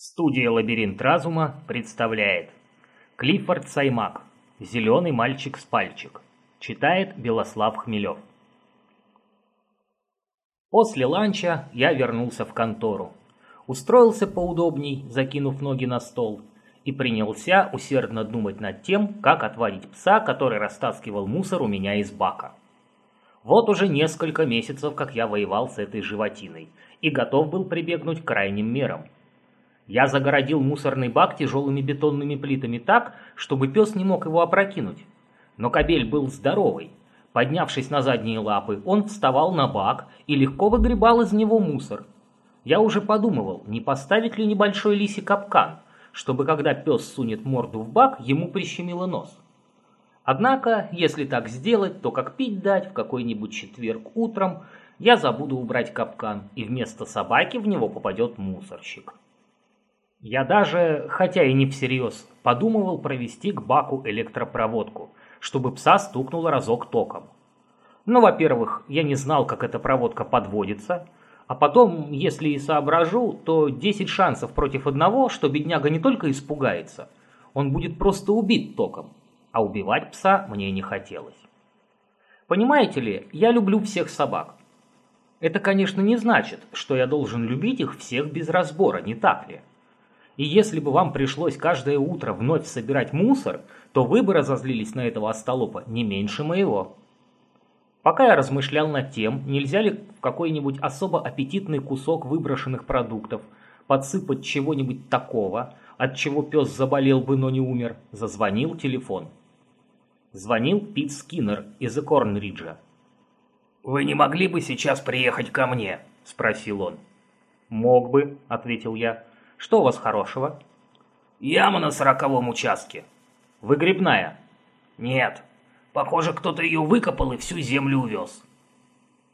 Студия «Лабиринт разума» представляет Клиффорд Саймак «Зеленый мальчик с пальчик» Читает Белослав Хмелев После ланча я вернулся в контору. Устроился поудобней, закинув ноги на стол, и принялся усердно думать над тем, как отводить пса, который растаскивал мусор у меня из бака. Вот уже несколько месяцев, как я воевал с этой животиной, и готов был прибегнуть к крайним мерам – я загородил мусорный бак тяжелыми бетонными плитами так, чтобы пес не мог его опрокинуть. Но кобель был здоровый. Поднявшись на задние лапы, он вставал на бак и легко выгребал из него мусор. Я уже подумывал, не поставить ли небольшой лисий капкан, чтобы когда пес сунет морду в бак, ему прищемило нос. Однако, если так сделать, то как пить дать в какой-нибудь четверг утром, я забуду убрать капкан, и вместо собаки в него попадет мусорщик. Я даже, хотя и не всерьез, подумывал провести к баку электропроводку, чтобы пса стукнуло разок током. Но, во-первых, я не знал, как эта проводка подводится, а потом, если и соображу, то 10 шансов против одного, что бедняга не только испугается, он будет просто убит током, а убивать пса мне не хотелось. Понимаете ли, я люблю всех собак. Это, конечно, не значит, что я должен любить их всех без разбора, не так ли? И если бы вам пришлось каждое утро вновь собирать мусор, то вы бы разозлились на этого остолопа не меньше моего. Пока я размышлял над тем, нельзя ли какой-нибудь особо аппетитный кусок выброшенных продуктов подсыпать чего-нибудь такого, от чего пес заболел бы, но не умер, зазвонил телефон. Звонил Пит Скиннер из Экорнриджа. «Вы не могли бы сейчас приехать ко мне?» – спросил он. «Мог бы», – ответил я. Что у вас хорошего? Яма на сороковом участке. Выгребная? Нет. Похоже, кто-то ее выкопал и всю землю увез.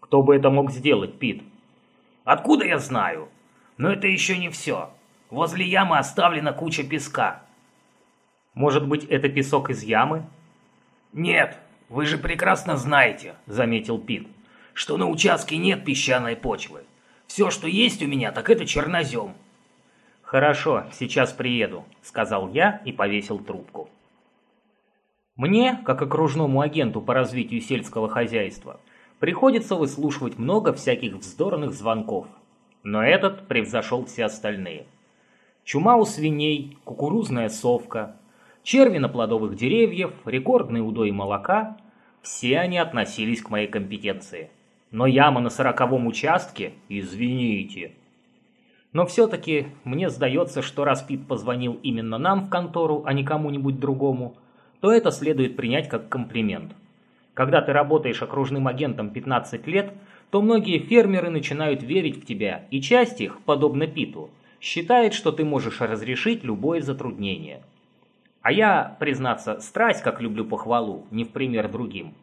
Кто бы это мог сделать, Пит? Откуда я знаю? Но это еще не все. Возле ямы оставлена куча песка. Может быть, это песок из ямы? Нет, вы же прекрасно знаете, заметил Пит, что на участке нет песчаной почвы. Все, что есть у меня, так это чернозем. «Хорошо, сейчас приеду», — сказал я и повесил трубку. Мне, как окружному агенту по развитию сельского хозяйства, приходится выслушивать много всяких вздорных звонков. Но этот превзошел все остальные. Чума у свиней, кукурузная совка, черви на плодовых деревьев, рекордный удой молока – все они относились к моей компетенции. Но яма на сороковом участке – извините – но все-таки мне сдается, что раз Пит позвонил именно нам в контору, а не кому-нибудь другому, то это следует принять как комплимент. Когда ты работаешь окружным агентом 15 лет, то многие фермеры начинают верить в тебя, и часть их, подобно Питу, считает, что ты можешь разрешить любое затруднение. А я, признаться, страсть, как люблю похвалу, не в пример другим.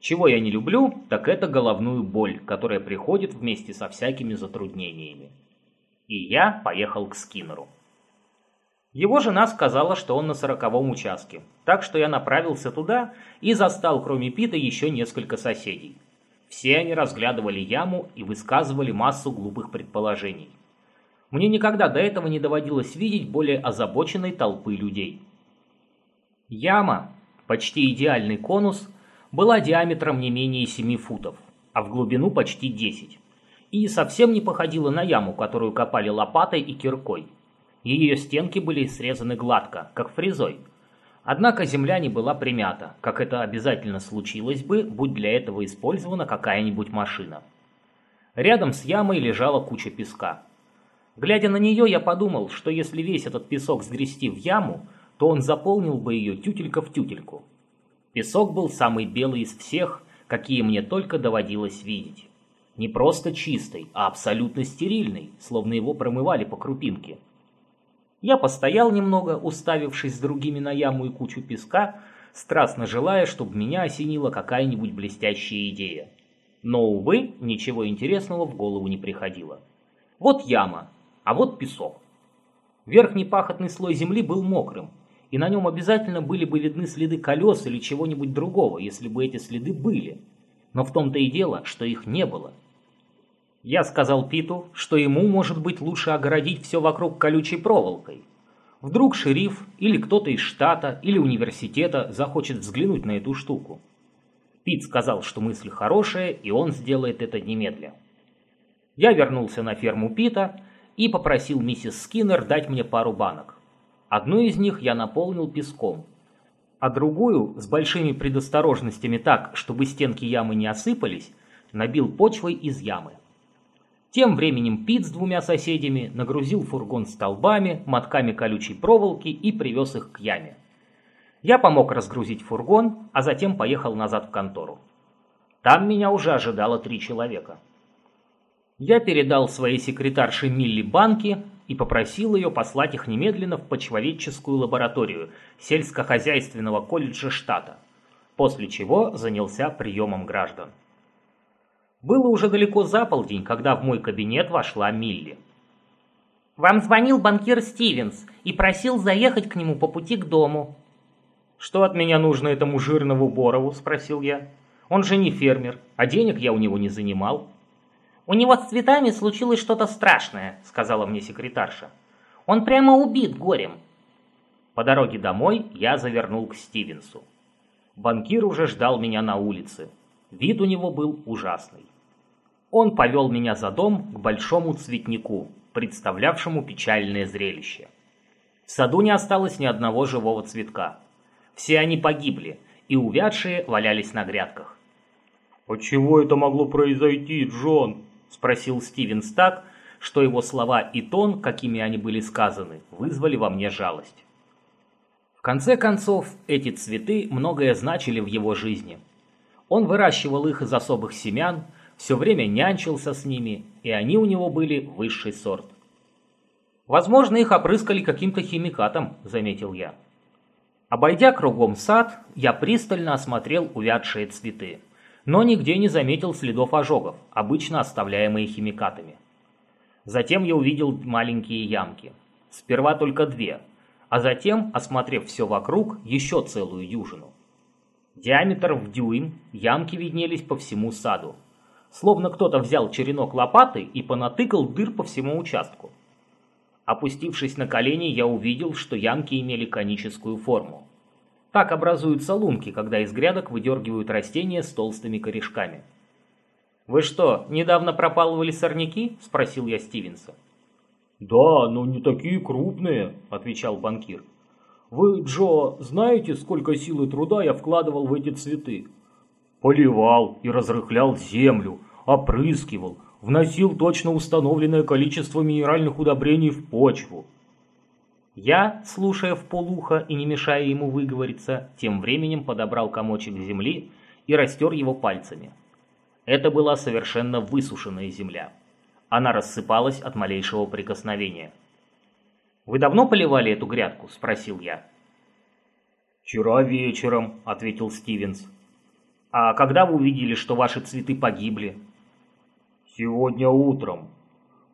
Чего я не люблю, так это головную боль, которая приходит вместе со всякими затруднениями и я поехал к Скиннеру. Его жена сказала, что он на сороковом участке, так что я направился туда и застал кроме Пита еще несколько соседей. Все они разглядывали яму и высказывали массу глупых предположений. Мне никогда до этого не доводилось видеть более озабоченной толпы людей. Яма, почти идеальный конус, была диаметром не менее 7 футов, а в глубину почти 10 и совсем не походила на яму, которую копали лопатой и киркой. Ее стенки были срезаны гладко, как фрезой. Однако земля не была примята, как это обязательно случилось бы, будь для этого использована какая-нибудь машина. Рядом с ямой лежала куча песка. Глядя на нее, я подумал, что если весь этот песок сгрести в яму, то он заполнил бы ее тютелька в тютельку. Песок был самый белый из всех, какие мне только доводилось видеть. Не просто чистый, а абсолютно стерильный, словно его промывали по крупинке. Я постоял немного, уставившись с другими на яму и кучу песка, страстно желая, чтобы меня осенила какая-нибудь блестящая идея. Но, увы, ничего интересного в голову не приходило. Вот яма, а вот песок. Верхний пахотный слой земли был мокрым, и на нем обязательно были бы видны следы колес или чего-нибудь другого, если бы эти следы были. Но в том-то и дело, что их не было. Я сказал Питу, что ему, может быть, лучше огородить все вокруг колючей проволокой. Вдруг шериф или кто-то из штата или университета захочет взглянуть на эту штуку. Пит сказал, что мысль хорошая, и он сделает это немедля. Я вернулся на ферму Пита и попросил миссис Скиннер дать мне пару банок. Одну из них я наполнил песком, а другую, с большими предосторожностями так, чтобы стенки ямы не осыпались, набил почвой из ямы. Тем временем Пит с двумя соседями нагрузил фургон столбами, мотками колючей проволоки и привез их к яме. Я помог разгрузить фургон, а затем поехал назад в контору. Там меня уже ожидало три человека. Я передал своей секретарше Милли банки и попросил ее послать их немедленно в почвоведческую лабораторию сельскохозяйственного колледжа штата, после чего занялся приемом граждан. Было уже далеко за полдень, когда в мой кабинет вошла Милли. «Вам звонил банкир Стивенс и просил заехать к нему по пути к дому». «Что от меня нужно этому жирному Борову?» – спросил я. «Он же не фермер, а денег я у него не занимал». «У него с цветами случилось что-то страшное», – сказала мне секретарша. «Он прямо убит горем». По дороге домой я завернул к Стивенсу. Банкир уже ждал меня на улице. Вид у него был ужасный. Он повел меня за дом к большому цветнику, представлявшему печальное зрелище. В саду не осталось ни одного живого цветка. Все они погибли, и увядшие валялись на грядках. «А чего это могло произойти, Джон?» – спросил Стивенс так, что его слова и тон, какими они были сказаны, вызвали во мне жалость. В конце концов, эти цветы многое значили в его жизни. Он выращивал их из особых семян, все время нянчился с ними, и они у него были высший сорт. «Возможно, их опрыскали каким-то химикатом», — заметил я. Обойдя кругом сад, я пристально осмотрел увядшие цветы, но нигде не заметил следов ожогов, обычно оставляемые химикатами. Затем я увидел маленькие ямки. Сперва только две, а затем, осмотрев все вокруг, еще целую дюжину. Диаметр в дюйм, ямки виднелись по всему саду, словно кто-то взял черенок лопаты и понатыкал дыр по всему участку. Опустившись на колени, я увидел, что ямки имели коническую форму. Так образуются лунки, когда из грядок выдергивают растения с толстыми корешками. «Вы что, недавно пропалывали сорняки?» – спросил я Стивенса. «Да, но не такие крупные», – отвечал банкир. «Вы, Джо, знаете, сколько сил и труда я вкладывал в эти цветы? Поливал и разрыхлял землю, опрыскивал, вносил точно установленное количество минеральных удобрений в почву. Я, слушая в полухо и не мешая ему выговориться, тем временем подобрал комочек земли и растер его пальцами. Это была совершенно высушенная земля. Она рассыпалась от малейшего прикосновения. «Вы давно поливали эту грядку?» – спросил я. «Вчера вечером», – ответил Стивенс. А когда вы увидели, что ваши цветы погибли? Сегодня утром.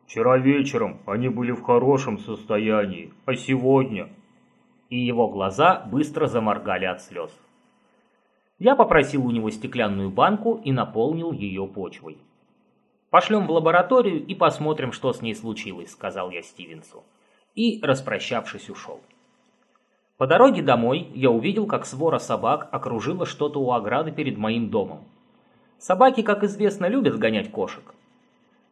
Вчера вечером они были в хорошем состоянии, а сегодня... И его глаза быстро заморгали от слез. Я попросил у него стеклянную банку и наполнил ее почвой. «Пошлем в лабораторию и посмотрим, что с ней случилось», — сказал я Стивенсу. И, распрощавшись, ушел. По дороге домой я увидел, как свора собак окружила что-то у ограды перед моим домом. Собаки, как известно, любят гонять кошек.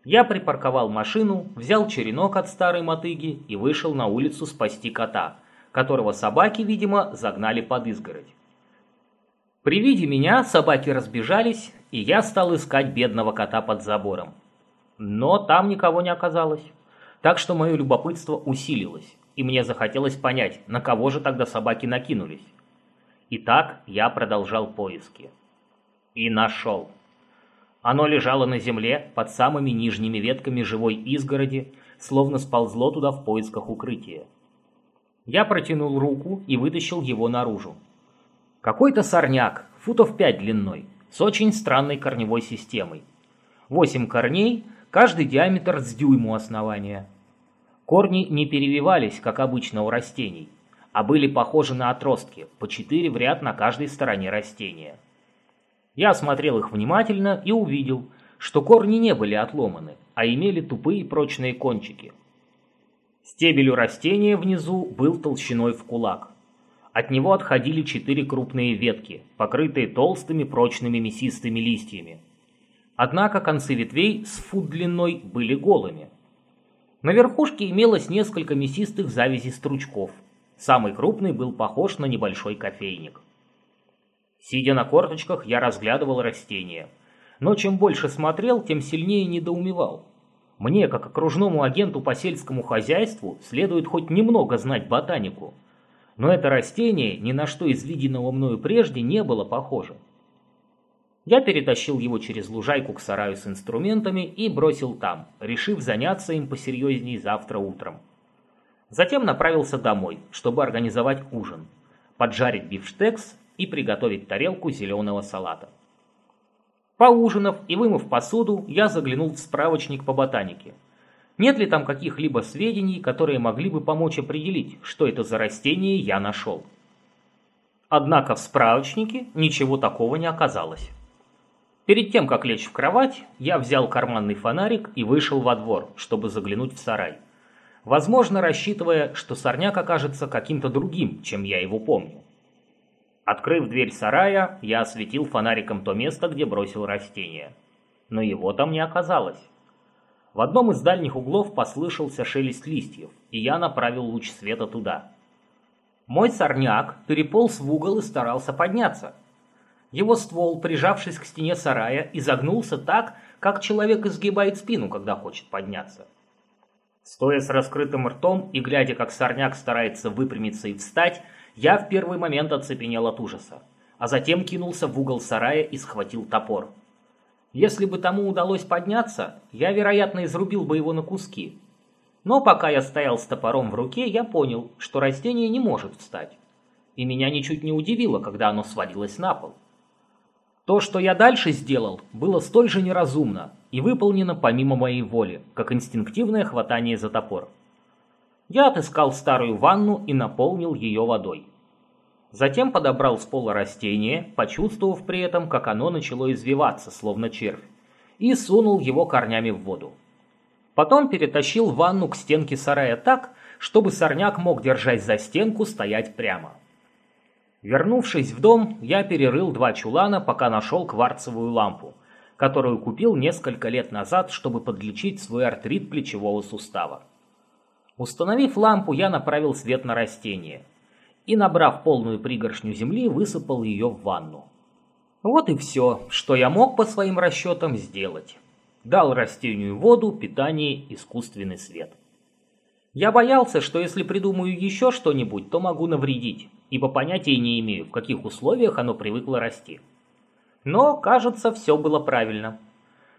Я припарковал машину, взял черенок от старой мотыги и вышел на улицу спасти кота, которого собаки, видимо, загнали под изгородь. При виде меня собаки разбежались, и я стал искать бедного кота под забором. Но там никого не оказалось, так что мое любопытство усилилось и мне захотелось понять, на кого же тогда собаки накинулись. Итак, я продолжал поиски. И нашел. Оно лежало на земле под самыми нижними ветками живой изгороди, словно сползло туда в поисках укрытия. Я протянул руку и вытащил его наружу. Какой-то сорняк, футов пять длиной, с очень странной корневой системой. Восемь корней, каждый диаметр с дюйму основания. Корни не перевивались, как обычно у растений, а были похожи на отростки, по четыре в ряд на каждой стороне растения. Я осмотрел их внимательно и увидел, что корни не были отломаны, а имели тупые прочные кончики. Стебель у растения внизу был толщиной в кулак. От него отходили четыре крупные ветки, покрытые толстыми прочными мясистыми листьями. Однако концы ветвей с фут длиной были голыми. На верхушке имелось несколько мясистых завязей стручков. Самый крупный был похож на небольшой кофейник. Сидя на корточках, я разглядывал растения. Но чем больше смотрел, тем сильнее недоумевал. Мне, как окружному агенту по сельскому хозяйству, следует хоть немного знать ботанику. Но это растение ни на что из виденного мною прежде не было похоже. Я перетащил его через лужайку к сараю с инструментами и бросил там, решив заняться им посерьезнее завтра утром. Затем направился домой, чтобы организовать ужин, поджарить бифштекс и приготовить тарелку зеленого салата. Поужинав и вымыв посуду, я заглянул в справочник по ботанике. Нет ли там каких-либо сведений, которые могли бы помочь определить, что это за растение я нашел? Однако в справочнике ничего такого не оказалось. Перед тем, как лечь в кровать, я взял карманный фонарик и вышел во двор, чтобы заглянуть в сарай. Возможно, рассчитывая, что сорняк окажется каким-то другим, чем я его помню. Открыв дверь сарая, я осветил фонариком то место, где бросил растение. Но его там не оказалось. В одном из дальних углов послышался шелест листьев, и я направил луч света туда. Мой сорняк переполз в угол и старался подняться. Его ствол, прижавшись к стене сарая, изогнулся так, как человек изгибает спину, когда хочет подняться. Стоя с раскрытым ртом и глядя, как сорняк старается выпрямиться и встать, я в первый момент оцепенел от ужаса, а затем кинулся в угол сарая и схватил топор. Если бы тому удалось подняться, я, вероятно, изрубил бы его на куски. Но пока я стоял с топором в руке, я понял, что растение не может встать. И меня ничуть не удивило, когда оно свалилось на пол. То, что я дальше сделал, было столь же неразумно и выполнено помимо моей воли, как инстинктивное хватание за топор. Я отыскал старую ванну и наполнил ее водой. Затем подобрал с пола растение, почувствовав при этом, как оно начало извиваться, словно червь, и сунул его корнями в воду. Потом перетащил ванну к стенке сарая так, чтобы сорняк мог, держась за стенку, стоять прямо. Вернувшись в дом, я перерыл два чулана, пока нашел кварцевую лампу, которую купил несколько лет назад, чтобы подлечить свой артрит плечевого сустава. Установив лампу, я направил свет на растение и, набрав полную пригоршню земли, высыпал ее в ванну. Вот и все, что я мог по своим расчетам сделать. Дал растению воду, питание, искусственный свет. Я боялся, что если придумаю еще что-нибудь, то могу навредить, ибо понятия не имею, в каких условиях оно привыкло расти. Но, кажется, все было правильно.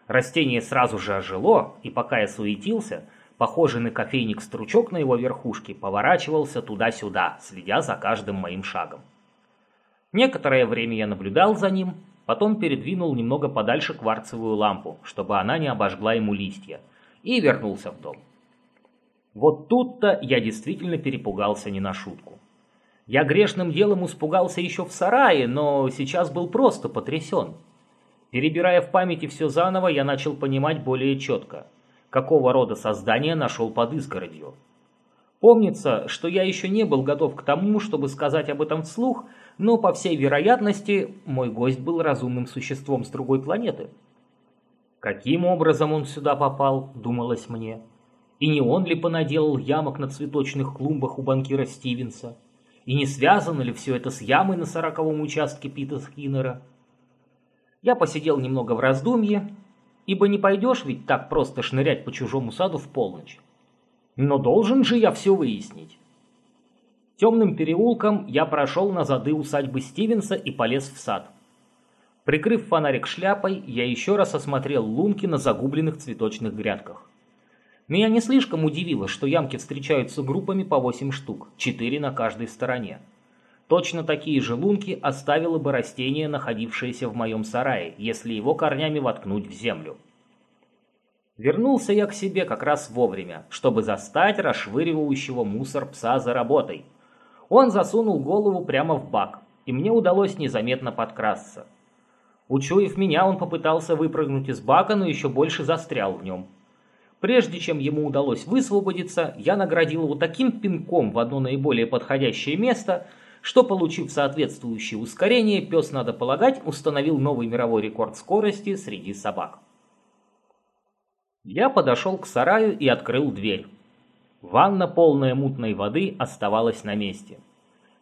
Растение сразу же ожило, и пока я суетился – Похожий на кофейник стручок на его верхушке поворачивался туда-сюда, следя за каждым моим шагом. Некоторое время я наблюдал за ним, потом передвинул немного подальше кварцевую лампу, чтобы она не обожгла ему листья, и вернулся в дом. Вот тут-то я действительно перепугался не на шутку. Я грешным делом испугался еще в сарае, но сейчас был просто потрясен. Перебирая в памяти все заново, я начал понимать более четко – какого рода создание нашел под изгородью. Помнится, что я еще не был готов к тому, чтобы сказать об этом вслух, но, по всей вероятности, мой гость был разумным существом с другой планеты. Каким образом он сюда попал, думалось мне. И не он ли понаделал ямок на цветочных клумбах у банкира Стивенса? И не связано ли все это с ямой на сороковом участке Пита Скиннера? Я посидел немного в раздумье, ибо не пойдешь ведь так просто шнырять по чужому саду в полночь. Но должен же я все выяснить. Темным переулком я прошел на зады усадьбы Стивенса и полез в сад. Прикрыв фонарик шляпой, я еще раз осмотрел лунки на загубленных цветочных грядках. Меня не слишком удивило, что ямки встречаются группами по 8 штук, 4 на каждой стороне. Точно такие же лунки оставило бы растение, находившееся в моем сарае, если его корнями воткнуть в землю. Вернулся я к себе как раз вовремя, чтобы застать расшвыривающего мусор пса за работой. Он засунул голову прямо в бак, и мне удалось незаметно подкрасться. Учуяв меня, он попытался выпрыгнуть из бака, но еще больше застрял в нем. Прежде чем ему удалось высвободиться, я наградил его таким пинком в одно наиболее подходящее место, что, получив соответствующее ускорение, пес, надо полагать, установил новый мировой рекорд скорости среди собак. Я подошел к сараю и открыл дверь. Ванна, полная мутной воды, оставалась на месте.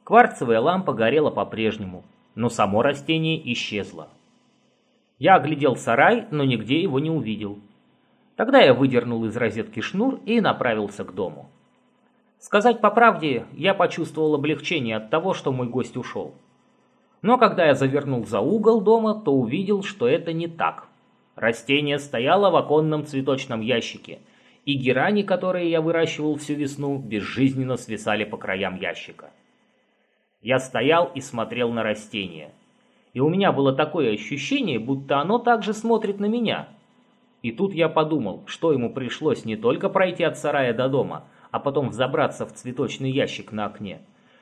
Кварцевая лампа горела по-прежнему, но само растение исчезло. Я оглядел сарай, но нигде его не увидел. Тогда я выдернул из розетки шнур и направился к дому. Сказать по правде, я почувствовал облегчение от того, что мой гость ушел. Но когда я завернул за угол дома, то увидел, что это не так. Растение стояло в оконном цветочном ящике, и герани, которые я выращивал всю весну, безжизненно свисали по краям ящика. Я стоял и смотрел на растение. И у меня было такое ощущение, будто оно также смотрит на меня. И тут я подумал, что ему пришлось не только пройти от сарая до дома, а потом взобраться в цветочный ящик на окне,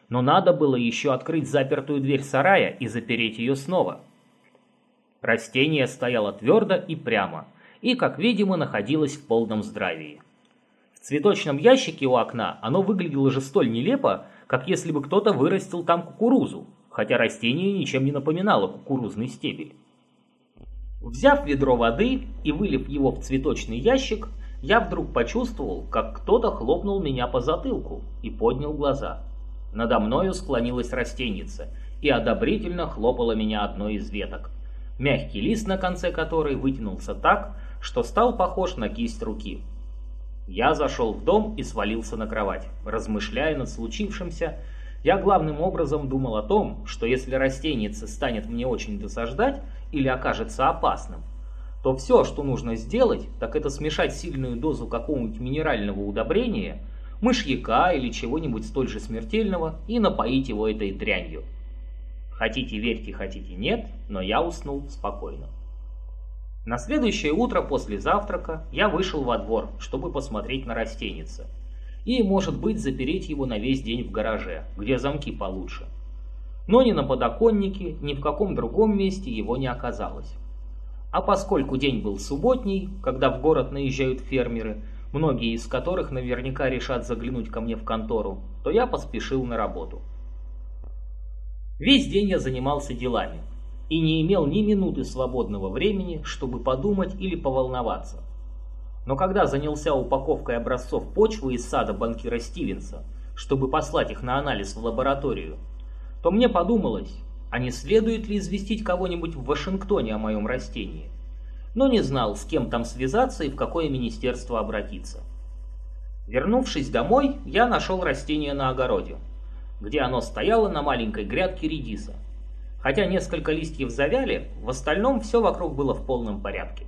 но надо было еще открыть запертую дверь сарая и запереть ее снова. Растение стояло твердо и прямо, и, как видимо, находилось в полном здравии. В цветочном ящике у окна оно выглядело же столь нелепо, как если бы кто-то вырастил там кукурузу, хотя растение ничем не напоминало кукурузный стебель. Взяв ведро воды и вылив его в цветочный ящик, я вдруг почувствовал, как кто-то хлопнул меня по затылку и поднял глаза. Надо мною склонилась растеница и одобрительно хлопала меня одной из веток, мягкий лист на конце которой вытянулся так, что стал похож на кисть руки. Я зашел в дом и свалился на кровать, размышляя над случившимся. Я главным образом думал о том, что если растеница станет мне очень досаждать или окажется опасным, то все, что нужно сделать, так это смешать сильную дозу какого-нибудь минерального удобрения, мышьяка или чего-нибудь столь же смертельного и напоить его этой дрянью. Хотите верьте, хотите нет, но я уснул спокойно. На следующее утро после завтрака я вышел во двор, чтобы посмотреть на растенице. И, может быть, запереть его на весь день в гараже, где замки получше. Но ни на подоконнике, ни в каком другом месте его не оказалось. А поскольку день был субботний, когда в город наезжают фермеры, многие из которых наверняка решат заглянуть ко мне в контору, то я поспешил на работу. Весь день я занимался делами, и не имел ни минуты свободного времени, чтобы подумать или поволноваться. Но когда занялся упаковкой образцов почвы из сада банкира Стивенса, чтобы послать их на анализ в лабораторию, то мне подумалось, а не следует ли известить кого-нибудь в Вашингтоне о моем растении. Но не знал, с кем там связаться и в какое министерство обратиться. Вернувшись домой, я нашел растение на огороде, где оно стояло на маленькой грядке редиса, Хотя несколько листьев завяли, в остальном все вокруг было в полном порядке.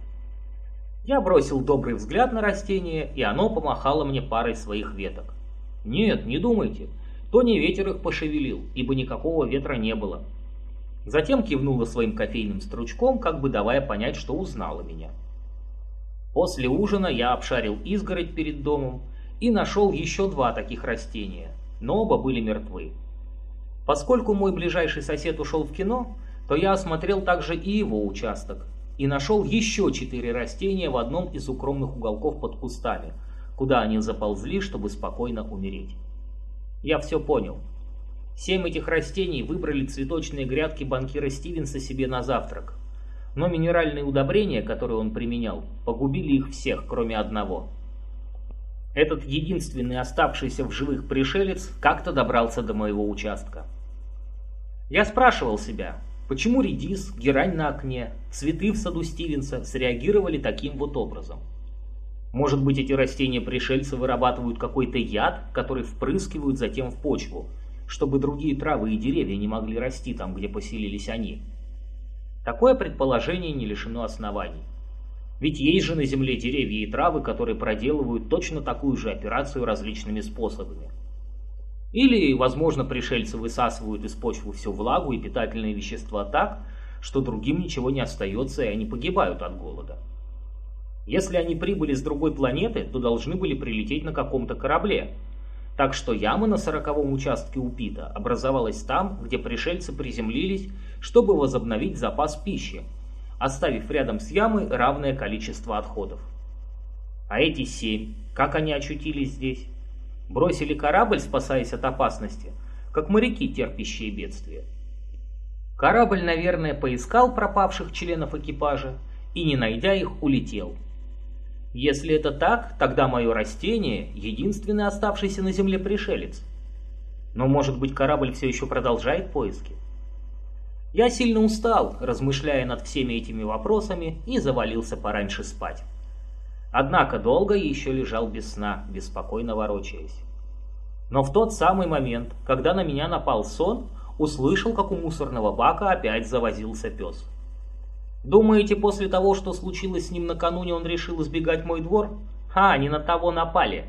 Я бросил добрый взгляд на растение, и оно помахало мне парой своих веток. Нет, не думайте, то не ветер их пошевелил, ибо никакого ветра не было. Затем кивнула своим кофейным стручком, как бы давая понять, что узнала меня. После ужина я обшарил изгородь перед домом и нашел еще два таких растения, но оба были мертвы. Поскольку мой ближайший сосед ушел в кино, то я осмотрел также и его участок и нашел еще четыре растения в одном из укромных уголков под кустами, куда они заползли, чтобы спокойно умереть. Я все понял. Семь этих растений выбрали цветочные грядки банкира Стивенса себе на завтрак. Но минеральные удобрения, которые он применял, погубили их всех, кроме одного. Этот единственный оставшийся в живых пришелец как-то добрался до моего участка. Я спрашивал себя, почему редис, герань на окне, цветы в саду Стивенса среагировали таким вот образом. Может быть, эти растения-пришельцы вырабатывают какой-то яд, который впрыскивают затем в почву, чтобы другие травы и деревья не могли расти там, где поселились они. Такое предположение не лишено оснований. Ведь есть же на Земле деревья и травы, которые проделывают точно такую же операцию различными способами. Или, возможно, пришельцы высасывают из почвы всю влагу и питательные вещества так, что другим ничего не остается и они погибают от голода. Если они прибыли с другой планеты, то должны были прилететь на каком-то корабле. Так что яма на сороковом участке у Пита образовалась там, где пришельцы приземлились, чтобы возобновить запас пищи, оставив рядом с ямой равное количество отходов. А эти семь, как они очутились здесь? Бросили корабль, спасаясь от опасности, как моряки, терпящие бедствия. Корабль, наверное, поискал пропавших членов экипажа и, не найдя их, улетел. Если это так, тогда мое растение – единственный оставшийся на Земле пришелец. Но, может быть, корабль все еще продолжает поиски? Я сильно устал, размышляя над всеми этими вопросами, и завалился пораньше спать. Однако долго еще лежал без сна, беспокойно ворочаясь. Но в тот самый момент, когда на меня напал сон, услышал, как у мусорного бака опять завозился пес. Думаете, после того, что случилось с ним накануне, он решил избегать мой двор? А, не на того напали.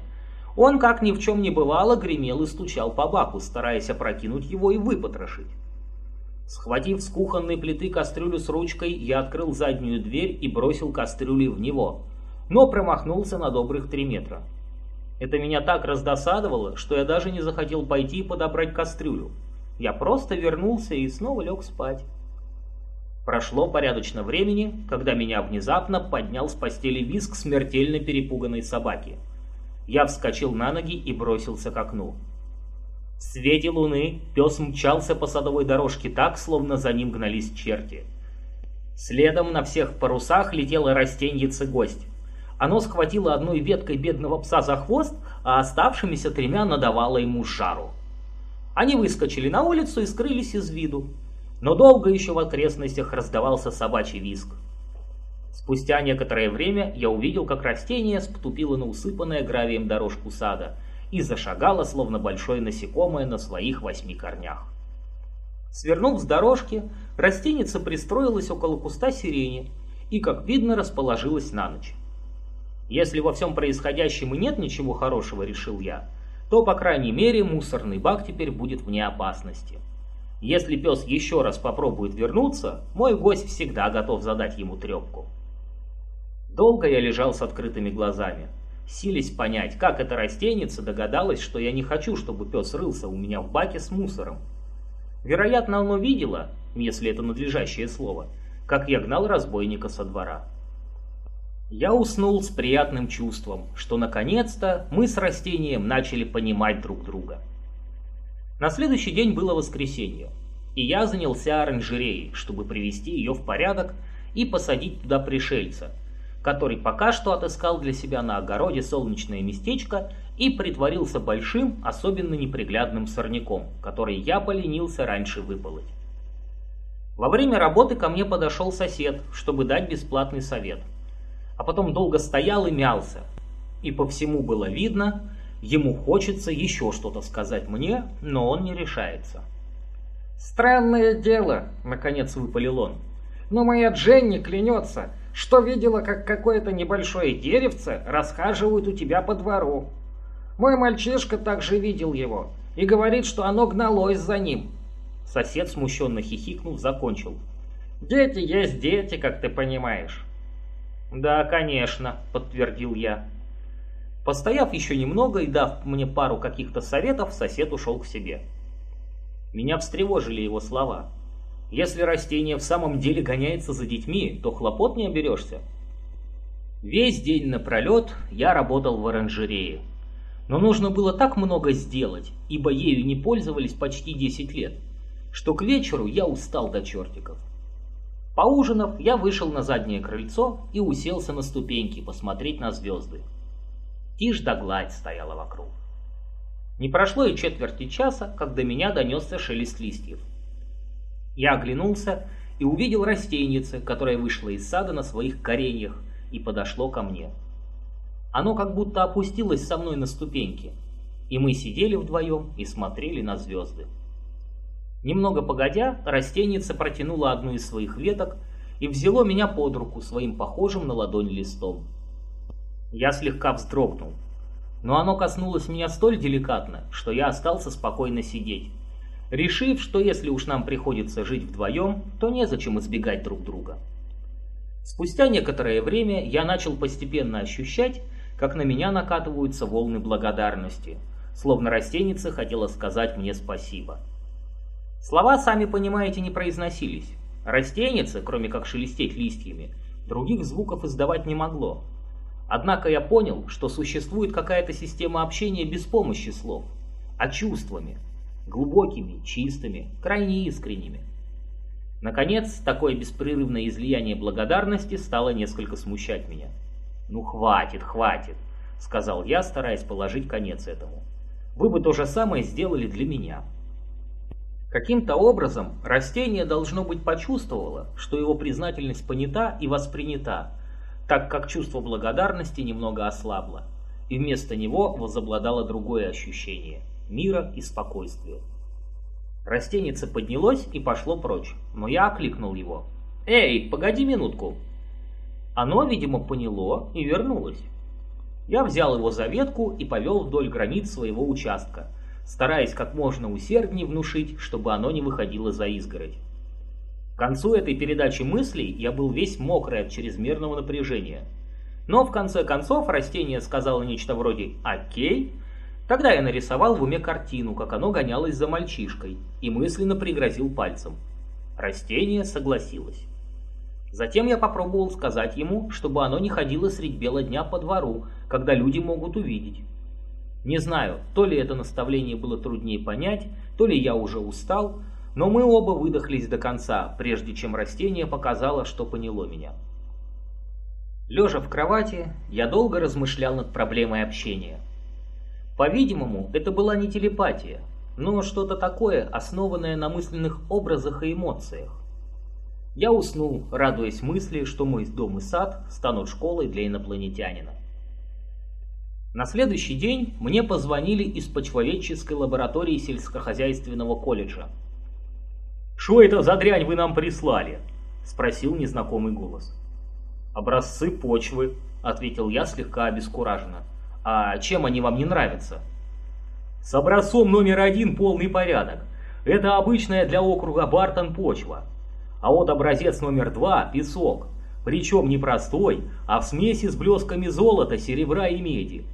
Он, как ни в чем не бывало, гремел и стучал по баку, стараясь опрокинуть его и выпотрошить. Схватив с кухонной плиты кастрюлю с ручкой, я открыл заднюю дверь и бросил кастрюли в него, но промахнулся на добрых три метра. Это меня так раздосадовало, что я даже не захотел пойти и подобрать кастрюлю. Я просто вернулся и снова лег спать. Прошло порядочно времени, когда меня внезапно поднял с постели виск смертельно перепуганной собаки. Я вскочил на ноги и бросился к окну. В свете луны пес мчался по садовой дорожке так, словно за ним гнались черти. Следом на всех парусах летела растеньице-гость. Оно схватило одной веткой бедного пса за хвост, а оставшимися тремя надавало ему жару. Они выскочили на улицу и скрылись из виду. Но долго еще в окрестностях раздавался собачий визг. Спустя некоторое время я увидел, как растение ступило на усыпанное гравием дорожку сада и зашагало, словно большое насекомое, на своих восьми корнях. Свернув с дорожки, растеница пристроилась около куста сирени и, как видно, расположилась на ночь. Если во всем происходящем и нет ничего хорошего, решил я, то, по крайней мере, мусорный бак теперь будет вне опасности. Если пес еще раз попробует вернуться, мой гость всегда готов задать ему трепку. Долго я лежал с открытыми глазами, силясь понять, как эта растеница догадалась, что я не хочу, чтобы пес рылся у меня в баке с мусором. Вероятно, оно видело, если это надлежащее слово, как я гнал разбойника со двора. Я уснул с приятным чувством, что наконец-то мы с растением начали понимать друг друга. На следующий день было воскресенье, и я занялся оранжереей, чтобы привести ее в порядок и посадить туда пришельца, который пока что отыскал для себя на огороде солнечное местечко и притворился большим, особенно неприглядным сорняком, который я поленился раньше выполоть. Во время работы ко мне подошел сосед, чтобы дать бесплатный совет – а потом долго стоял и мялся. И по всему было видно, ему хочется еще что-то сказать мне, но он не решается. «Странное дело», — наконец выпалил он. «Но моя Дженни клянется, что видела, как какое-то небольшое деревце расхаживает у тебя по двору. Мой мальчишка также видел его и говорит, что оно гналось за ним». Сосед, смущенно хихикнув, закончил. «Дети есть дети, как ты понимаешь. «Да, конечно», — подтвердил я. Постояв еще немного и дав мне пару каких-то советов, сосед ушел к себе. Меня встревожили его слова. Если растение в самом деле гоняется за детьми, то хлопот не оберешься. Весь день напролет я работал в оранжерее. Но нужно было так много сделать, ибо ею не пользовались почти 10 лет, что к вечеру я устал до чертиков. Поужинав, я вышел на заднее крыльцо и уселся на ступеньки посмотреть на звезды. Тишь да гладь стояла вокруг. Не прошло и четверти часа, как до меня донесся шелест листьев. Я оглянулся и увидел растенице, которое вышло из сада на своих кореньях и подошло ко мне. Оно как будто опустилось со мной на ступеньки, и мы сидели вдвоем и смотрели на звезды. Немного погодя, растеница протянула одну из своих веток и взяло меня под руку своим похожим на ладонь листом. Я слегка вздрогнул, но оно коснулось меня столь деликатно, что я остался спокойно сидеть, решив, что если уж нам приходится жить вдвоем, то незачем избегать друг друга. Спустя некоторое время я начал постепенно ощущать, как на меня накатываются волны благодарности, словно растеница хотела сказать мне спасибо. Слова, сами понимаете, не произносились. Растенице, кроме как шелестеть листьями, других звуков издавать не могло. Однако я понял, что существует какая-то система общения без помощи слов, а чувствами, глубокими, чистыми, крайне искренними. Наконец, такое беспрерывное излияние благодарности стало несколько смущать меня. «Ну хватит, хватит», — сказал я, стараясь положить конец этому. «Вы бы то же самое сделали для меня». Каким-то образом растение должно быть почувствовало, что его признательность понята и воспринята, так как чувство благодарности немного ослабло, и вместо него возобладало другое ощущение – мира и спокойствия. Растенице поднялось и пошло прочь, но я окликнул его. «Эй, погоди минутку!» Оно, видимо, поняло и вернулось. Я взял его за ветку и повел вдоль границ своего участка, стараясь как можно усерднее внушить, чтобы оно не выходило за изгородь. К концу этой передачи мыслей я был весь мокрый от чрезмерного напряжения. Но в конце концов растение сказало нечто вроде «Окей», Тогда я нарисовал в уме картину, как оно гонялось за мальчишкой, и мысленно пригрозил пальцем. Растение согласилось. Затем я попробовал сказать ему, чтобы оно не ходило средь бела дня по двору, когда люди могут увидеть. Не знаю, то ли это наставление было труднее понять, то ли я уже устал, но мы оба выдохлись до конца, прежде чем растение показало, что поняло меня. Лежа в кровати, я долго размышлял над проблемой общения. По-видимому, это была не телепатия, но что-то такое, основанное на мысленных образах и эмоциях. Я уснул, радуясь мысли, что мой дом и сад станут школой для инопланетянина. На следующий день мне позвонили из почвоведческой лаборатории сельскохозяйственного колледжа. «Что это за дрянь вы нам прислали?» – спросил незнакомый голос. «Образцы почвы», – ответил я слегка обескураженно. А чем они вам не нравятся? С образцом номер один полный порядок. Это обычная для округа Бартон почва. А вот образец номер два – песок. Причем не простой, а в смеси с блесками золота, серебра и меди.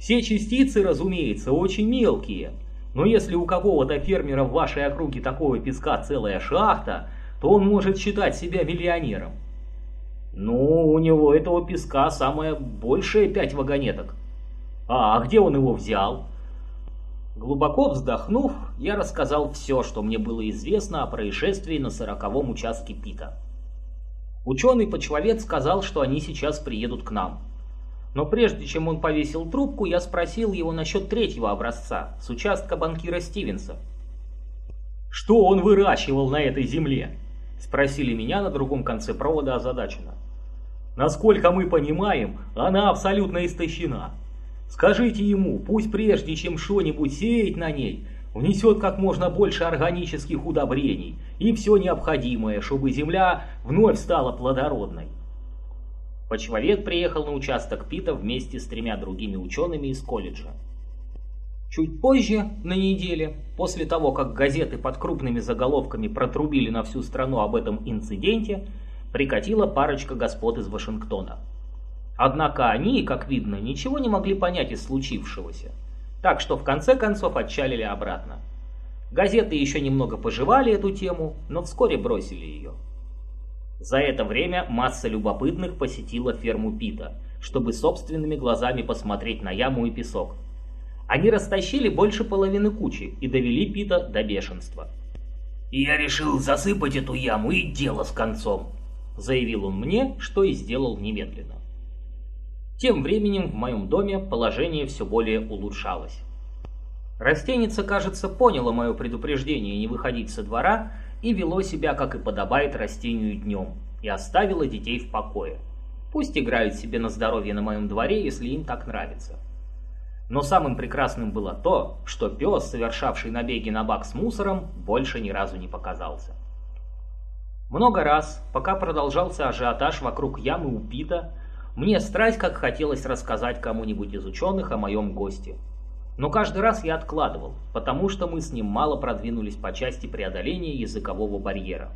Все частицы, разумеется, очень мелкие. Но если у какого-то фермера в вашей округе такого песка целая шахта, то он может считать себя миллионером. Ну, у него этого песка самое большее пять вагонеток. А, где он его взял? Глубоко вздохнув, я рассказал все, что мне было известно о происшествии на сороковом участке Пита. Ученый-почвовед сказал, что они сейчас приедут к нам. Но прежде чем он повесил трубку, я спросил его насчет третьего образца, с участка банкира Стивенса. «Что он выращивал на этой земле?» – спросили меня на другом конце провода озадаченно. «Насколько мы понимаем, она абсолютно истощена. Скажите ему, пусть прежде чем что-нибудь сеять на ней, внесет как можно больше органических удобрений и все необходимое, чтобы земля вновь стала плодородной. Почвовед приехал на участок Пита вместе с тремя другими учеными из колледжа. Чуть позже, на неделе, после того, как газеты под крупными заголовками протрубили на всю страну об этом инциденте, прикатила парочка господ из Вашингтона – Однако они, как видно, ничего не могли понять из случившегося, так что в конце концов отчалили обратно. Газеты еще немного пожевали эту тему, но вскоре бросили ее. За это время масса любопытных посетила ферму Пита, чтобы собственными глазами посмотреть на яму и песок. Они растащили больше половины кучи и довели Пита до бешенства. «Я решил засыпать эту яму и дело с концом», — заявил он мне, что и сделал немедленно. Тем временем в моем доме положение все более улучшалось. Растеница, кажется, поняла мое предупреждение не выходить со двора и вело себя, как и подобает растению днем, и оставила детей в покое. Пусть играют себе на здоровье на моем дворе, если им так нравится. Но самым прекрасным было то, что пес, совершавший набеги на бак с мусором, больше ни разу не показался. Много раз, пока продолжался ажиотаж вокруг ямы у Пита, мне страсть как хотелось рассказать кому-нибудь из ученых о моем госте. Но каждый раз я откладывал, потому что мы с ним мало продвинулись по части преодоления языкового барьера.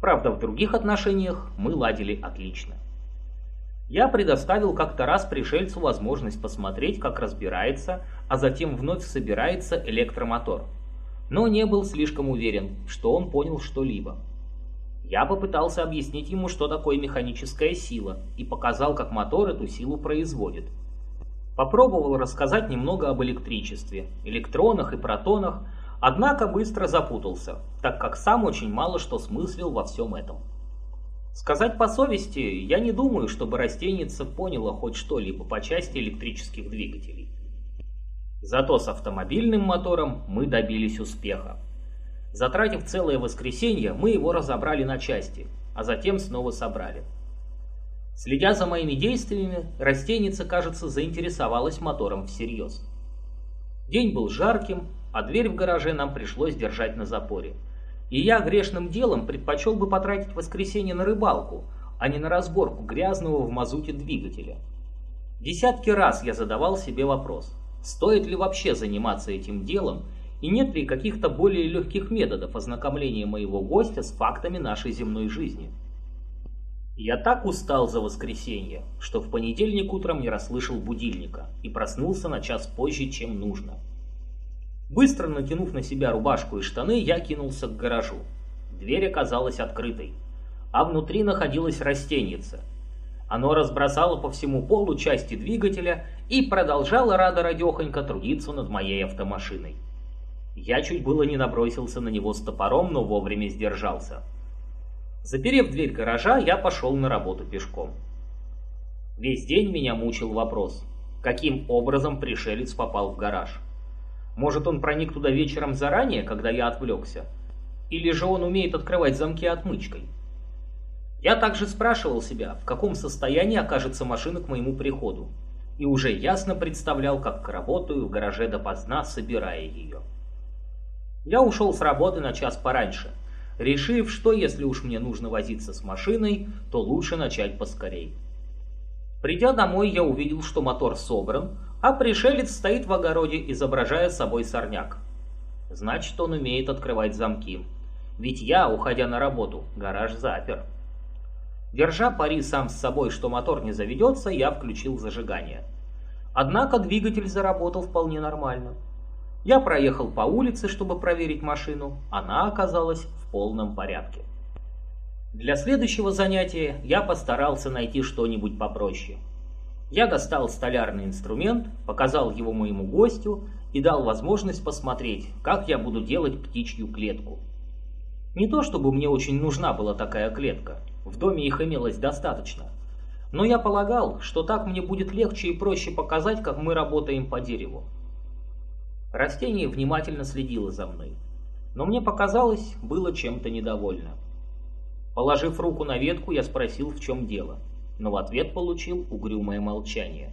Правда, в других отношениях мы ладили отлично. Я предоставил как-то раз пришельцу возможность посмотреть, как разбирается, а затем вновь собирается электромотор. Но не был слишком уверен, что он понял что-либо. Я попытался объяснить ему, что такое механическая сила, и показал, как мотор эту силу производит. Попробовал рассказать немного об электричестве, электронах и протонах, однако быстро запутался, так как сам очень мало что смыслил во всем этом. Сказать по совести, я не думаю, чтобы растеница поняла хоть что-либо по части электрических двигателей. Зато с автомобильным мотором мы добились успеха. Затратив целое воскресенье, мы его разобрали на части, а затем снова собрали. Следя за моими действиями, растеница, кажется, заинтересовалась мотором всерьез. День был жарким, а дверь в гараже нам пришлось держать на запоре. И я грешным делом предпочел бы потратить воскресенье на рыбалку, а не на разборку грязного в мазуте двигателя. Десятки раз я задавал себе вопрос, стоит ли вообще заниматься этим делом, и нет ли каких-то более легких методов ознакомления моего гостя с фактами нашей земной жизни. Я так устал за воскресенье, что в понедельник утром не расслышал будильника и проснулся на час позже, чем нужно. Быстро натянув на себя рубашку и штаны, я кинулся к гаражу. Дверь оказалась открытой, а внутри находилась растеница. Оно разбросало по всему полу части двигателя и продолжало радо-радехонько трудиться над моей автомашиной. Я чуть было не набросился на него с топором, но вовремя сдержался. Заперев дверь гаража, я пошел на работу пешком. Весь день меня мучил вопрос, каким образом пришелец попал в гараж. Может, он проник туда вечером заранее, когда я отвлекся? Или же он умеет открывать замки отмычкой? Я также спрашивал себя, в каком состоянии окажется машина к моему приходу, и уже ясно представлял, как работаю в гараже допоздна, собирая ее. Я ушел с работы на час пораньше, решив, что если уж мне нужно возиться с машиной, то лучше начать поскорей. Придя домой, я увидел, что мотор собран, а пришелец стоит в огороде, изображая собой сорняк. Значит, он умеет открывать замки. Ведь я, уходя на работу, гараж запер. Держа пари сам с собой, что мотор не заведется, я включил зажигание. Однако двигатель заработал вполне нормально. Я проехал по улице, чтобы проверить машину. Она оказалась в полном порядке. Для следующего занятия я постарался найти что-нибудь попроще. Я достал столярный инструмент, показал его моему гостю и дал возможность посмотреть, как я буду делать птичью клетку. Не то чтобы мне очень нужна была такая клетка, в доме их имелось достаточно. Но я полагал, что так мне будет легче и проще показать, как мы работаем по дереву. Растение внимательно следило за мной, но мне показалось, было чем-то недовольно. Положив руку на ветку, я спросил, в чем дело но в ответ получил угрюмое молчание.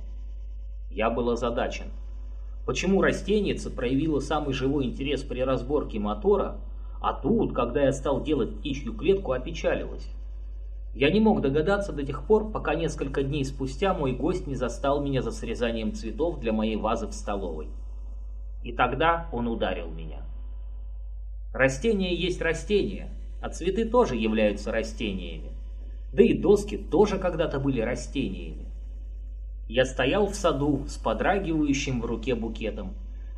Я был озадачен. Почему растеница проявила самый живой интерес при разборке мотора, а тут, когда я стал делать птичью клетку, опечалилась? Я не мог догадаться до тех пор, пока несколько дней спустя мой гость не застал меня за срезанием цветов для моей вазы в столовой. И тогда он ударил меня. Растение есть растение, а цветы тоже являются растениями. Да и доски тоже когда-то были растениями. Я стоял в саду с подрагивающим в руке букетом,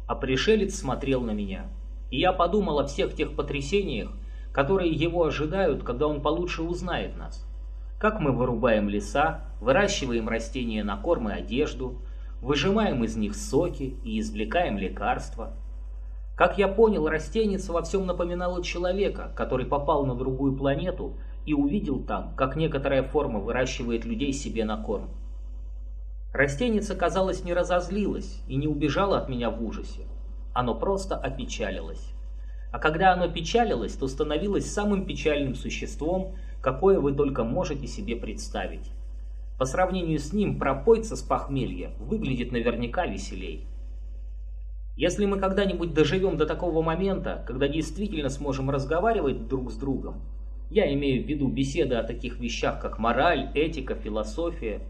а пришелец смотрел на меня. И я подумал о всех тех потрясениях, которые его ожидают, когда он получше узнает нас. Как мы вырубаем леса, выращиваем растения на корм и одежду, выжимаем из них соки и извлекаем лекарства. Как я понял, растеница во всем напоминала человека, который попал на другую планету и увидел там, как некоторая форма выращивает людей себе на корм. Растеница, казалось, не разозлилась и не убежала от меня в ужасе. Оно просто опечалилось. А когда оно печалилось, то становилось самым печальным существом, какое вы только можете себе представить. По сравнению с ним пропойца с похмелья выглядит наверняка веселей. Если мы когда-нибудь доживем до такого момента, когда действительно сможем разговаривать друг с другом, я имею в виду беседы о таких вещах, как мораль, этика, философия.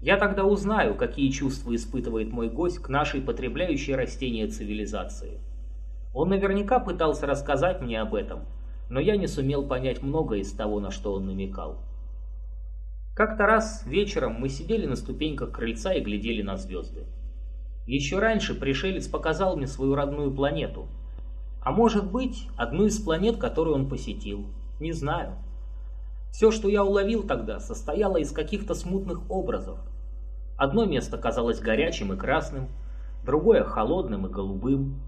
Я тогда узнаю, какие чувства испытывает мой гость к нашей потребляющей растения цивилизации. Он наверняка пытался рассказать мне об этом, но я не сумел понять многое из того, на что он намекал. Как-то раз вечером мы сидели на ступеньках крыльца и глядели на звезды. Еще раньше пришелец показал мне свою родную планету, а может быть, одну из планет, которую он посетил – не знаю. Все, что я уловил тогда, состояло из каких-то смутных образов. Одно место казалось горячим и красным, другое холодным и голубым.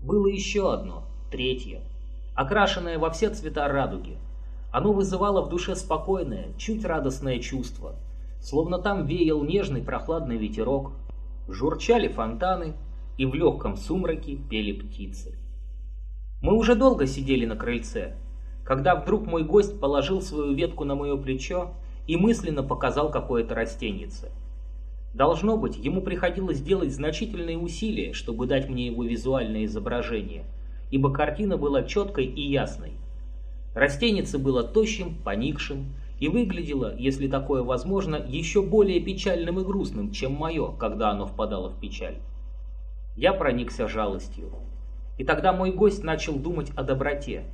Было еще одно, третье, окрашенное во все цвета радуги. Оно вызывало в душе спокойное, чуть радостное чувство, словно там веял нежный прохладный ветерок, журчали фонтаны и в легком сумраке пели птицы. Мы уже долго сидели на крыльце, когда вдруг мой гость положил свою ветку на мое плечо и мысленно показал какое-то растенице. Должно быть, ему приходилось делать значительные усилия, чтобы дать мне его визуальное изображение, ибо картина была четкой и ясной. Растенице было тощим, поникшим и выглядело, если такое возможно, еще более печальным и грустным, чем мое, когда оно впадало в печаль. Я проникся жалостью. И тогда мой гость начал думать о доброте,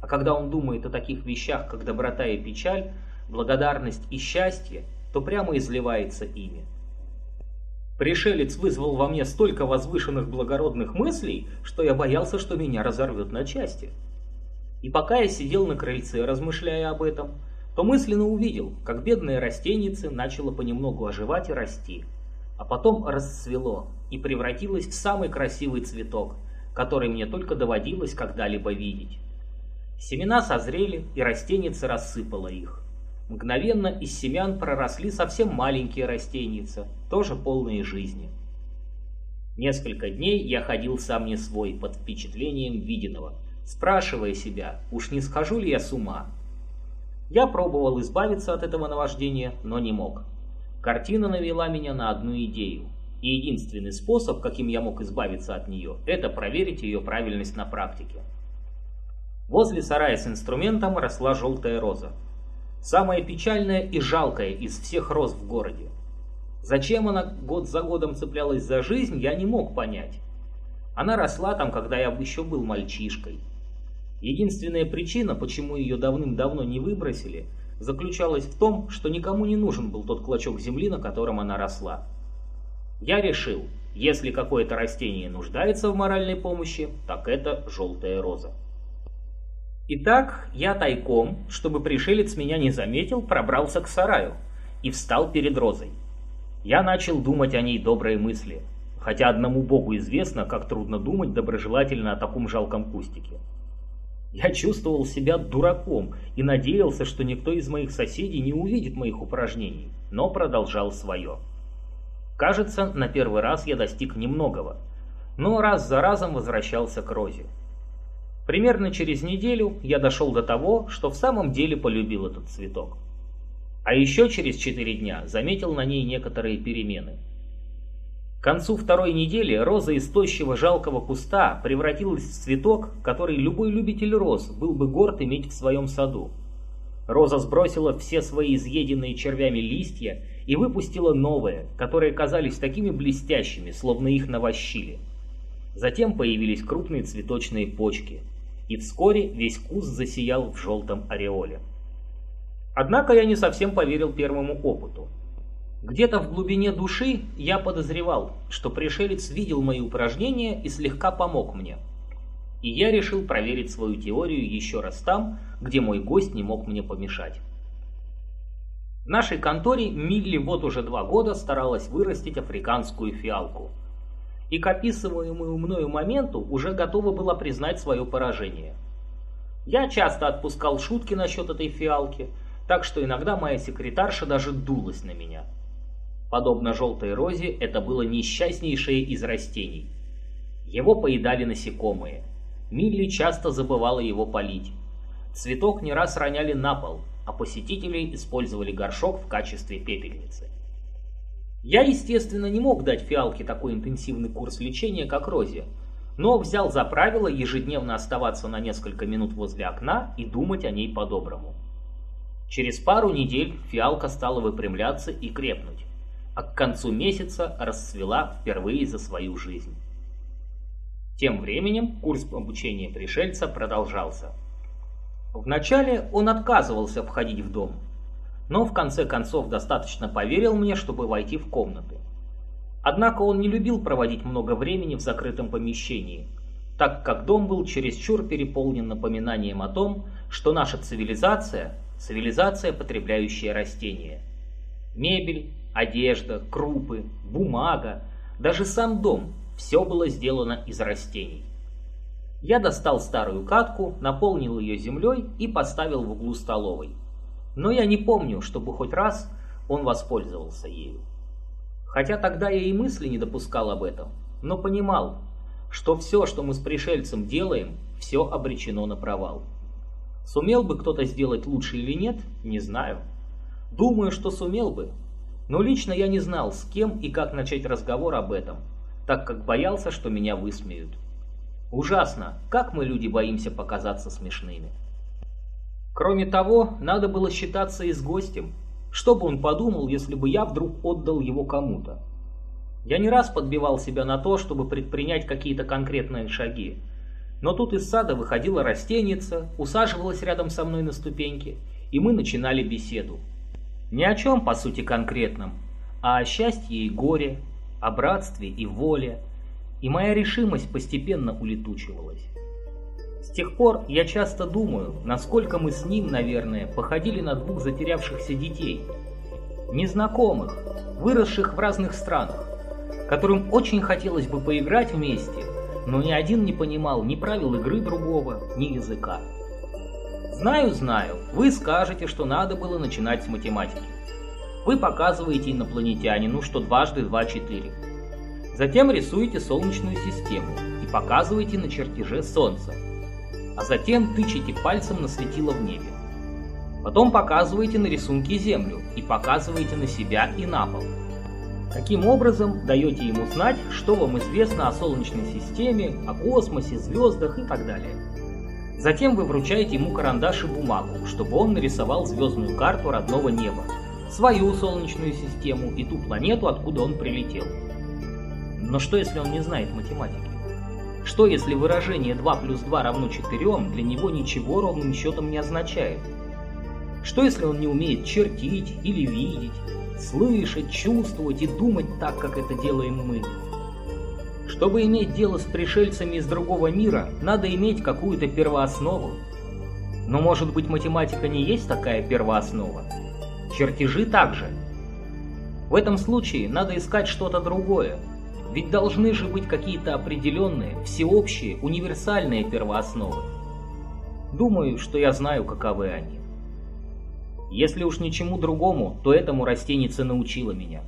а когда он думает о таких вещах, как доброта и печаль, благодарность и счастье, то прямо изливается ими. Пришелец вызвал во мне столько возвышенных благородных мыслей, что я боялся, что меня разорвет на части. И пока я сидел на крыльце, размышляя об этом, то мысленно увидел, как бедная растеница начала понемногу оживать и расти, а потом расцвело и превратилось в самый красивый цветок, который мне только доводилось когда-либо видеть. Семена созрели, и растеница рассыпала их. Мгновенно из семян проросли совсем маленькие растеница, тоже полные жизни. Несколько дней я ходил сам не свой, под впечатлением виденного, спрашивая себя, уж не схожу ли я с ума. Я пробовал избавиться от этого наваждения, но не мог. Картина навела меня на одну идею. И единственный способ, каким я мог избавиться от нее, это проверить ее правильность на практике. Возле сарая с инструментом росла желтая роза. Самая печальная и жалкая из всех роз в городе. Зачем она год за годом цеплялась за жизнь, я не мог понять. Она росла там, когда я еще был мальчишкой. Единственная причина, почему ее давным-давно не выбросили, заключалась в том, что никому не нужен был тот клочок земли, на котором она росла. Я решил, если какое-то растение нуждается в моральной помощи, так это желтая роза. Итак, я тайком, чтобы пришелец меня не заметил, пробрался к сараю и встал перед розой. Я начал думать о ней добрые мысли, хотя одному богу известно, как трудно думать доброжелательно о таком жалком кустике. Я чувствовал себя дураком и надеялся, что никто из моих соседей не увидит моих упражнений, но продолжал свое. Кажется, на первый раз я достиг немногого, но раз за разом возвращался к розе. Примерно через неделю я дошел до того, что в самом деле полюбил этот цветок. А еще через четыре дня заметил на ней некоторые перемены. К концу второй недели роза из тощего жалкого куста превратилась в цветок, который любой любитель роз был бы горд иметь в своем саду. Роза сбросила все свои изъеденные червями листья и выпустила новые, которые казались такими блестящими, словно их навощили. Затем появились крупные цветочные почки – и вскоре весь куст засиял в желтом ореоле. Однако я не совсем поверил первому опыту. Где-то в глубине души я подозревал, что пришелец видел мои упражнения и слегка помог мне. И я решил проверить свою теорию еще раз там, где мой гость не мог мне помешать. В нашей конторе Милли вот уже два года старалась вырастить африканскую фиалку – и к описываемому мною моменту уже готова была признать свое поражение. Я часто отпускал шутки насчет этой фиалки, так что иногда моя секретарша даже дулась на меня. Подобно желтой розе, это было несчастнейшее из растений. Его поедали насекомые. Милли часто забывала его полить. Цветок не раз роняли на пол, а посетители использовали горшок в качестве пепельницы. Я, естественно, не мог дать фиалке такой интенсивный курс лечения, как Розе, но взял за правило ежедневно оставаться на несколько минут возле окна и думать о ней по-доброму. Через пару недель фиалка стала выпрямляться и крепнуть, а к концу месяца расцвела впервые за свою жизнь. Тем временем курс обучения пришельца продолжался. Вначале он отказывался входить в дом, но в конце концов достаточно поверил мне, чтобы войти в комнаты. Однако он не любил проводить много времени в закрытом помещении, так как дом был чересчур переполнен напоминанием о том, что наша цивилизация, цивилизация, потребляющая растения. Мебель, одежда, крупы, бумага, даже сам дом – все было сделано из растений. Я достал старую катку, наполнил ее землей и поставил в углу столовой. Но я не помню, чтобы хоть раз он воспользовался ею. Хотя тогда я и мысли не допускал об этом, но понимал, что все, что мы с пришельцем делаем, все обречено на провал. Сумел бы кто-то сделать лучше или нет, не знаю. Думаю, что сумел бы, но лично я не знал, с кем и как начать разговор об этом, так как боялся, что меня высмеют. Ужасно, как мы люди боимся показаться смешными. Кроме того, надо было считаться и с гостем. Что бы он подумал, если бы я вдруг отдал его кому-то? Я не раз подбивал себя на то, чтобы предпринять какие-то конкретные шаги. Но тут из сада выходила растеница, усаживалась рядом со мной на ступеньке, и мы начинали беседу. Ни о чем, по сути, конкретном, а о счастье и горе, о братстве и воле, и моя решимость постепенно улетучивалась. С тех пор я часто думаю, насколько мы с ним, наверное, походили на двух затерявшихся детей, незнакомых, выросших в разных странах, которым очень хотелось бы поиграть вместе, но ни один не понимал ни правил игры другого, ни языка. Знаю, знаю, вы скажете, что надо было начинать с математики. Вы показываете инопланетянину, что дважды два четыре. Затем рисуете Солнечную систему и показываете на чертеже Солнца. А затем тычете пальцем на светило в небе. Потом показываете на рисунке Землю и показываете на себя и на пол. Таким образом, даете ему знать, что вам известно о Солнечной системе, о космосе, звездах и так далее. Затем вы вручаете ему карандаш и бумагу, чтобы он нарисовал звездную карту родного неба, свою Солнечную систему и ту планету, откуда он прилетел. Но что если он не знает математики? Что если выражение 2 плюс 2 равно 4 для него ничего ровным счетом не означает? Что если он не умеет чертить или видеть, слышать, чувствовать и думать так, как это делаем мы? Чтобы иметь дело с пришельцами из другого мира, надо иметь какую-то первооснову. Но может быть математика не есть такая первооснова? Чертежи также. В этом случае надо искать что-то другое, ведь должны же быть какие-то определенные, всеобщие, универсальные первоосновы. Думаю, что я знаю, каковы они. Если уж ничему другому, то этому растеница научила меня.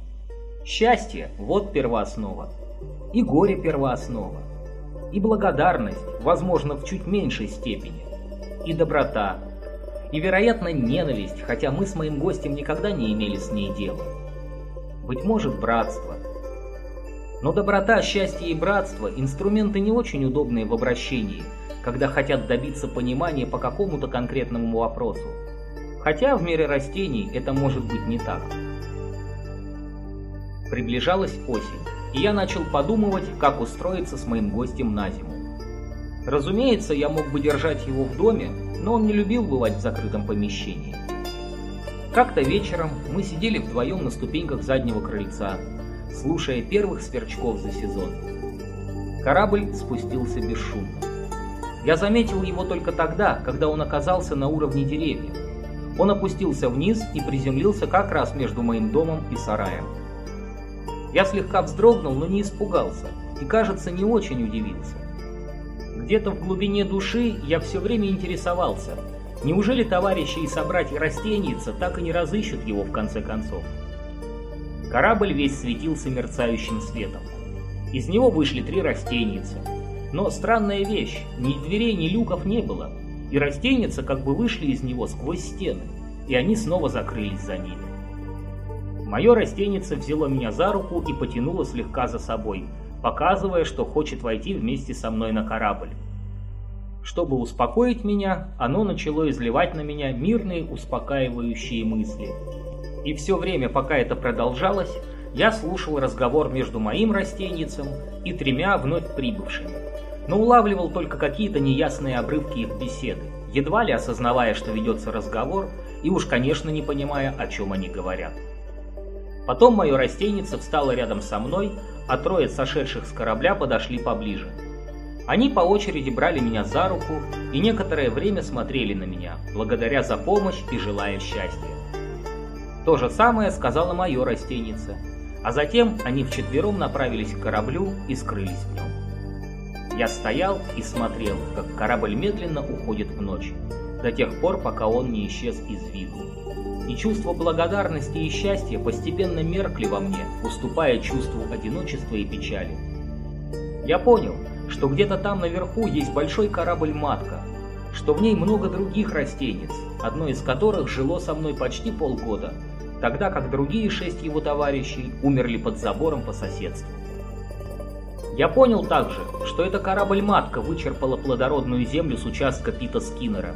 Счастье – вот первооснова. И горе – первооснова. И благодарность, возможно, в чуть меньшей степени. И доброта. И, вероятно, ненависть, хотя мы с моим гостем никогда не имели с ней дела. Быть может, братство. Но доброта, счастье и братство – инструменты не очень удобные в обращении, когда хотят добиться понимания по какому-то конкретному вопросу. Хотя в мире растений это может быть не так. Приближалась осень, и я начал подумывать, как устроиться с моим гостем на зиму. Разумеется, я мог бы держать его в доме, но он не любил бывать в закрытом помещении. Как-то вечером мы сидели вдвоем на ступеньках заднего крыльца, слушая первых сверчков за сезон. Корабль спустился бесшумно. Я заметил его только тогда, когда он оказался на уровне деревьев. Он опустился вниз и приземлился как раз между моим домом и сараем. Я слегка вздрогнул, но не испугался и, кажется, не очень удивился. Где-то в глубине души я все время интересовался, неужели товарищи и собратья растеница так и не разыщут его в конце концов. Корабль весь светился мерцающим светом. Из него вышли три растеницы. Но странная вещь, ни дверей, ни люков не было, и растеница как бы вышли из него сквозь стены, и они снова закрылись за ними. Мое растенице взяло меня за руку и потянуло слегка за собой, показывая, что хочет войти вместе со мной на корабль. Чтобы успокоить меня, оно начало изливать на меня мирные успокаивающие мысли. И все время, пока это продолжалось, я слушал разговор между моим растенницем и тремя вновь прибывшими, но улавливал только какие-то неясные обрывки их беседы, едва ли осознавая, что ведется разговор, и уж, конечно, не понимая, о чем они говорят. Потом мое растеница встала рядом со мной, а трое сошедших с корабля подошли поближе. Они по очереди брали меня за руку и некоторое время смотрели на меня, благодаря за помощь и желая счастья. То же самое сказала мое растенице, а затем они вчетвером направились к кораблю и скрылись в нем. Я стоял и смотрел, как корабль медленно уходит в ночь, до тех пор, пока он не исчез из виду. И чувство благодарности и счастья постепенно меркли во мне, уступая чувству одиночества и печали. Я понял, что где-то там наверху есть большой корабль-матка, что в ней много других растениц, одно из которых жило со мной почти полгода, тогда как другие шесть его товарищей умерли под забором по соседству. Я понял также, что эта корабль-матка вычерпала плодородную землю с участка Пита Скиннера.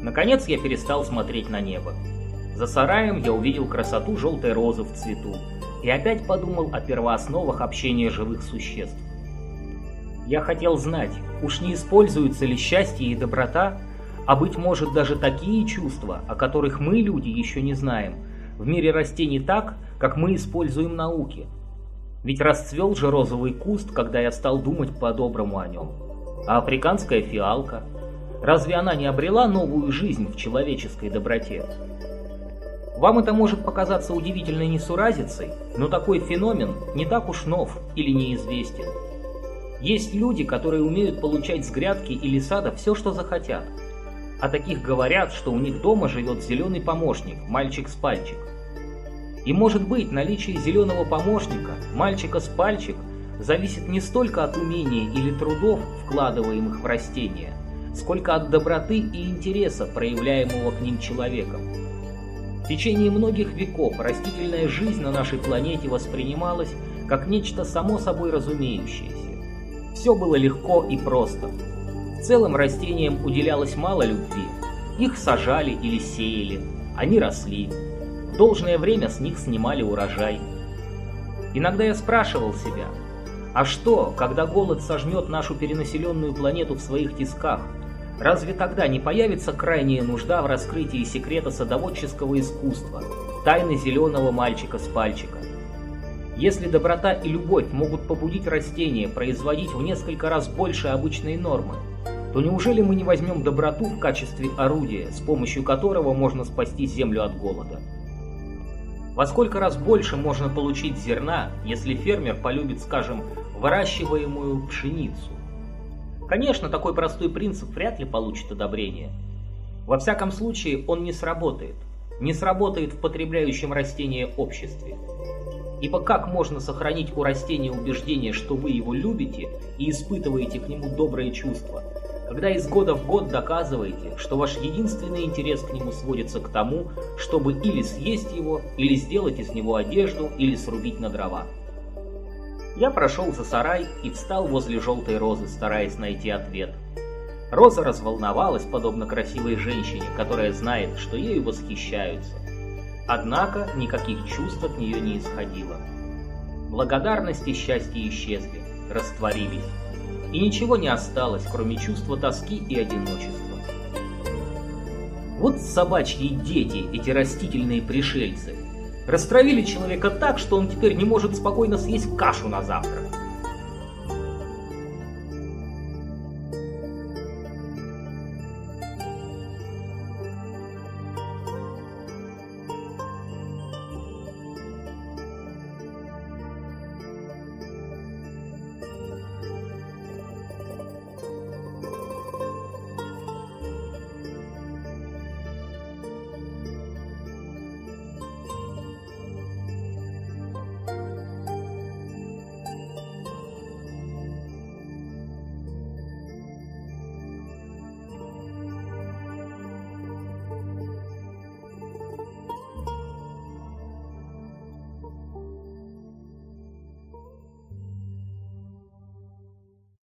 Наконец я перестал смотреть на небо. За сараем я увидел красоту желтой розы в цвету и опять подумал о первоосновах общения живых существ. Я хотел знать, уж не используются ли счастье и доброта, а быть может даже такие чувства, о которых мы, люди, еще не знаем, в мире растений так, как мы используем науки. Ведь расцвел же розовый куст, когда я стал думать по-доброму о нем. А африканская фиалка? Разве она не обрела новую жизнь в человеческой доброте? Вам это может показаться удивительной несуразицей, но такой феномен не так уж нов или неизвестен. Есть люди, которые умеют получать с грядки или сада все, что захотят. О таких говорят, что у них дома живет зеленый помощник, мальчик с пальчик. И может быть, наличие зеленого помощника, мальчика с пальчик, зависит не столько от умения или трудов, вкладываемых в растения, сколько от доброты и интереса, проявляемого к ним человеком. В течение многих веков растительная жизнь на нашей планете воспринималась как нечто само собой разумеющееся. Все было легко и просто. В целом растениям уделялось мало любви. Их сажали или сеяли, они росли. В должное время с них снимали урожай. Иногда я спрашивал себя, а что, когда голод сожмет нашу перенаселенную планету в своих тисках? Разве тогда не появится крайняя нужда в раскрытии секрета садоводческого искусства, тайны зеленого мальчика с пальчика? Если доброта и любовь могут побудить растения производить в несколько раз больше обычной нормы, то неужели мы не возьмем доброту в качестве орудия, с помощью которого можно спасти землю от голода? Во сколько раз больше можно получить зерна, если фермер полюбит, скажем, выращиваемую пшеницу? Конечно, такой простой принцип вряд ли получит одобрение. Во всяком случае, он не сработает. Не сработает в потребляющем растение обществе. Ибо как можно сохранить у растения убеждение, что вы его любите и испытываете к нему добрые чувства, когда из года в год доказываете, что ваш единственный интерес к нему сводится к тому, чтобы или съесть его, или сделать из него одежду, или срубить на дрова. Я прошел за сарай и встал возле желтой розы, стараясь найти ответ. Роза разволновалась, подобно красивой женщине, которая знает, что ею восхищаются. Однако никаких чувств от нее не исходило. Благодарность и счастье исчезли, растворились. И ничего не осталось, кроме чувства тоски и одиночества. Вот собачьи дети, эти растительные пришельцы. Растравили человека так, что он теперь не может спокойно съесть кашу на завтрак.